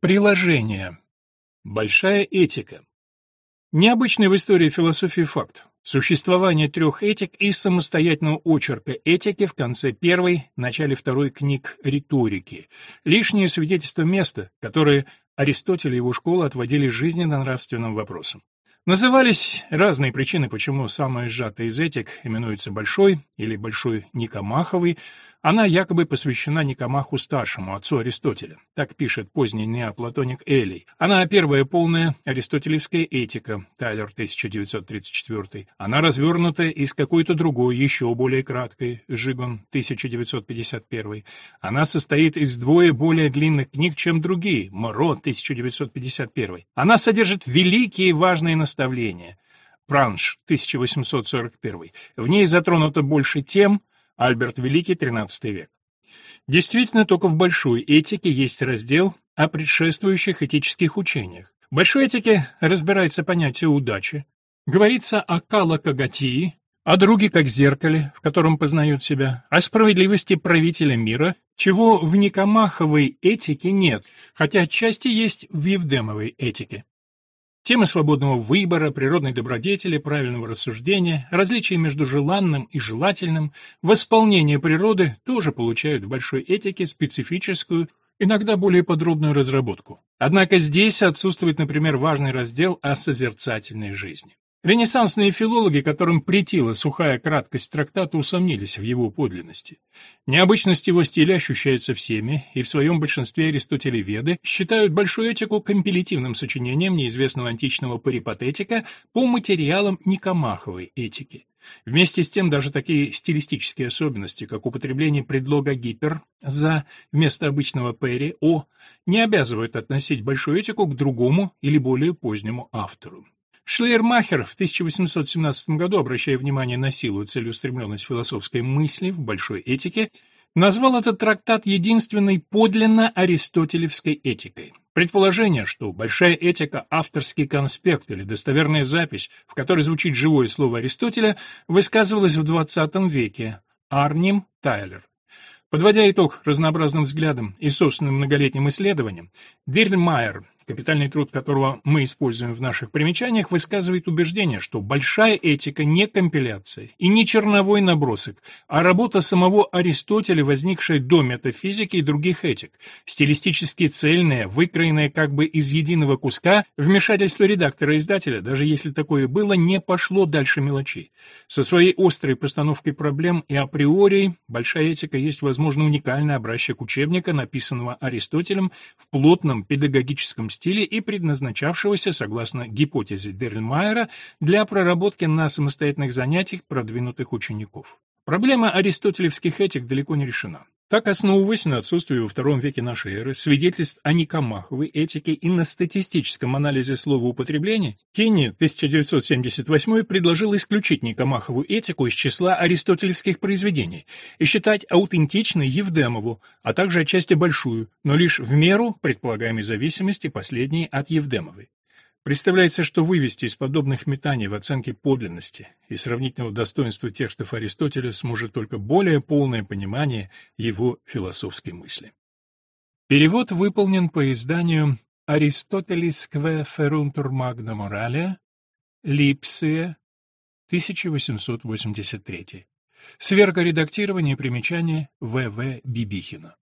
Приложение. Большая этика. Необычный в истории философии факт. Существование трех этик и самостоятельного очерка этики в конце первой, начале второй книг риторики. Лишнее свидетельство места, которое Аристотель и его школа отводили жизненно-нравственным вопросам. Назывались разные причины, почему самая сжатая из этик именуется Большой или Большой Никомаховой, она якобы посвящена Никомаху-старшему, отцу Аристотеля. Так пишет поздний неоплатоник Элей. Она первая полная аристотелевская этика, Тайлер, 1934. Она развернутая из какой-то другой, еще более краткой, Жигон, 1951. Она состоит из двое более длинных книг, чем другие, Моро, 1951. Она содержит великие важные наставления. Пранш, 1841. В ней затронуто больше тем, Альберт Великий, XIII век. Действительно, только в большой этике есть раздел о предшествующих этических учениях. В большой этике разбирается понятие удачи, говорится о калакагатии, о друге как зеркале, в котором познают себя, о справедливости правителя мира, чего в Никомаховой этике нет, хотя отчасти есть в Евдемовой этике. Темы свободного выбора, природной добродетели, правильного рассуждения, различия между желанным и желательным, восполнение природы тоже получают в большой этике специфическую, иногда более подробную разработку. Однако здесь отсутствует, например, важный раздел о созерцательной жизни. Ренессансные филологи, которым претила сухая краткость трактата, усомнились в его подлинности. Необычность его стиля ощущается всеми, и в своем большинстве аристотелеведы считают большую этику компилятивным сочинением неизвестного античного парипатетика по материалам Никомаховой этики. Вместе с тем даже такие стилистические особенности, как употребление предлога «гипер» «за» вместо обычного «пери» «о», не обязывают относить большую этику к другому или более позднему автору. Шлейермахер в 1817 году, обращая внимание на силу и целеустремленность философской мысли в большой этике, назвал этот трактат единственной подлинно аристотелевской этикой. Предположение, что большая этика – авторский конспект или достоверная запись, в которой звучит живое слово Аристотеля, высказывалось в XX веке. Арним Тайлер. Подводя итог разнообразным взглядам и собственным многолетним исследованиям, Дирнмайер капитальный труд которого мы используем в наших примечаниях, высказывает убеждение, что большая этика не компиляция и не черновой набросок, а работа самого Аристотеля, возникшая до метафизики и других этик, стилистически цельная, выкроенная как бы из единого куска, вмешательство редактора-издателя, даже если такое было, не пошло дальше мелочей. Со своей острой постановкой проблем и априори большая этика есть, возможно, уникальный образчик учебника, написанного Аристотелем в плотном педагогическом стиле и предназначавшегося, согласно гипотезе Дерльмайера, для проработки на самостоятельных занятиях продвинутых учеников. Проблема аристотелевских этик далеко не решена. Так, основываясь на отсутствии во втором веке нашей эры свидетельств о Никомаховой этике и на статистическом анализе слова употребления, Кенни 1978 предложил исключить Никомахову этику из числа аристотелевских произведений и считать аутентичной Евдемову, а также отчасти большую, но лишь в меру предполагаемой зависимости последней от Евдемовой. Представляется, что вывести из подобных метаний в оценке подлинности и сравнительного достоинства текстов Аристотеля сможет только более полное понимание его философской мысли. Перевод выполнен по изданию «Аристотелис кве ферунтур магна моралия», Липсия, 1883. Сверка редактирования примечания В.В. Бибихина.